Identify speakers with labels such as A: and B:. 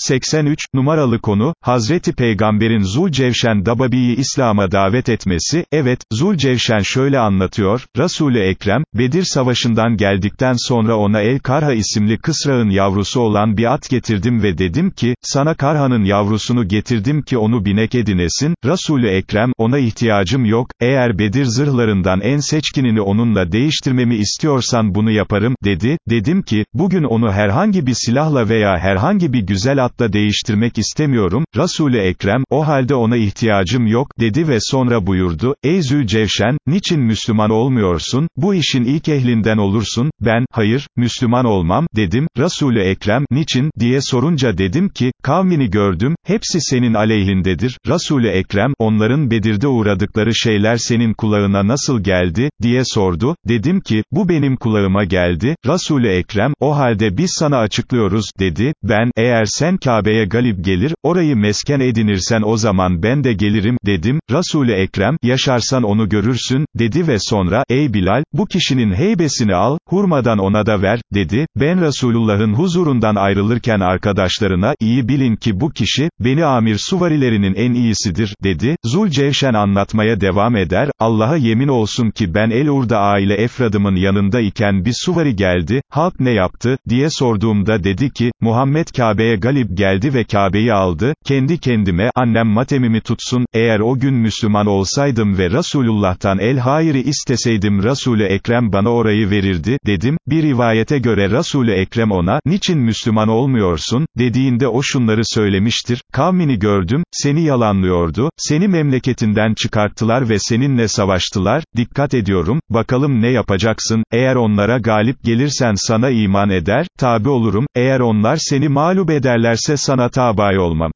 A: 83, numaralı konu, Hazreti Peygamberin Zulcevşen Dababi'yi İslam'a davet etmesi, evet, Zulcevşen şöyle anlatıyor, Resul-i Ekrem, Bedir Savaşı'ndan geldikten sonra ona El Karha isimli kısrağın yavrusu olan bir at getirdim ve dedim ki, sana Karha'nın yavrusunu getirdim ki onu binek edinesin, Resul-i Ekrem, ona ihtiyacım yok, eğer Bedir zırhlarından en seçkinini onunla değiştirmemi istiyorsan bunu yaparım, dedi, dedim ki, bugün onu herhangi bir silahla veya herhangi bir güzel atla değiştirmek istemiyorum, Resul-i Ekrem, o halde ona ihtiyacım yok, dedi ve sonra buyurdu, ey Zülcevşen, niçin Müslüman olmuyorsun, bu işin ilk ehlinden olursun, ben, hayır, Müslüman olmam, dedim, Resul-i Ekrem, niçin, diye sorunca dedim ki, kavmini gördüm, hepsi senin aleyhindedir, Resul-i Ekrem, onların Bedir'de uğradıkları şeyler senin kulağına nasıl geldi, diye sordu, dedim ki, bu benim kulağıma geldi, Resul-i Ekrem, o halde biz sana açıklıyoruz, dedi, ben, eğer sen Kabe'ye galip gelir, orayı mesken edinirsen o zaman ben de gelirim, dedim, Resul-i Ekrem, yaşarsan onu görürsün, dedi ve sonra, ey Bilal, bu kişinin heybesini al, hurmadan ona da ver, dedi, ben Resulullah'ın huzurundan ayrılırken arkadaşlarına, iyi bilin ki bu kişi, beni amir suvarilerinin en iyisidir, dedi, Zulcevşen anlatmaya devam eder, Allah'a yemin olsun ki ben El-Urda aile efradımın yanında iken bir suvari geldi, halk ne yaptı, diye sorduğumda dedi ki, Muhammed Kabe'ye galip geldi ve Kabe'yi aldı, kendi kendime, annem matemimi tutsun, eğer o gün Müslüman olsaydım ve Resulullah'tan el-hayri isteseydim Resul-i Ekrem bana orayı verirdi, dedim, bir rivayete göre Resul-i Ekrem ona, niçin Müslüman olmuyorsun, dediğinde o şunları söylemiştir, kavmini gördüm, seni yalanlıyordu, seni memleketinden çıkarttılar ve seninle savaştılar, dikkat ediyorum, bakalım ne yapacaksın, eğer onlara galip gelirsen sana iman eder, tabi olurum, eğer onlar seni mağlup ederlerse sana tabi olmam.